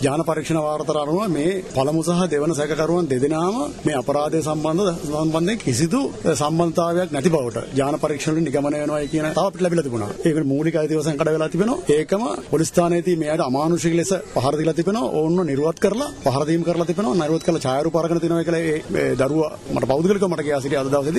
ඥාන පරීක්ෂණ වාර්තාවට අනුව මේ පළමු සහ දෙවන සැකකරුවන් දෙදෙනාම මේ අපරාධය සම්බන්ධ සම්බන්ධයෙන් කිසිදු සම්බන්ධතාවයක් නැති බවට ඥාන පරීක්ෂණ වලින් නිගමනය වෙනවා කියන තව අපිට ලැබිලා තිබුණා. ඒක මූලික අයිතිවාසිකම් කඩ වෙලා තිබෙනවා. ඒකම පොලිස් ස්ථානයේදී මෙයාට අමානුෂික ලෙස පහර දීලා තිබෙනවා. ඕන්න නිර්වත් කරලා පහර දීම් කරලා තිබෙනවා. නිර්වත් කරලා ඡායාරූප අරගෙන තිනවා කියලා ඒ දරුවා මට පෞද්ගලිකව මට කියා සිටිය අද දවසේදී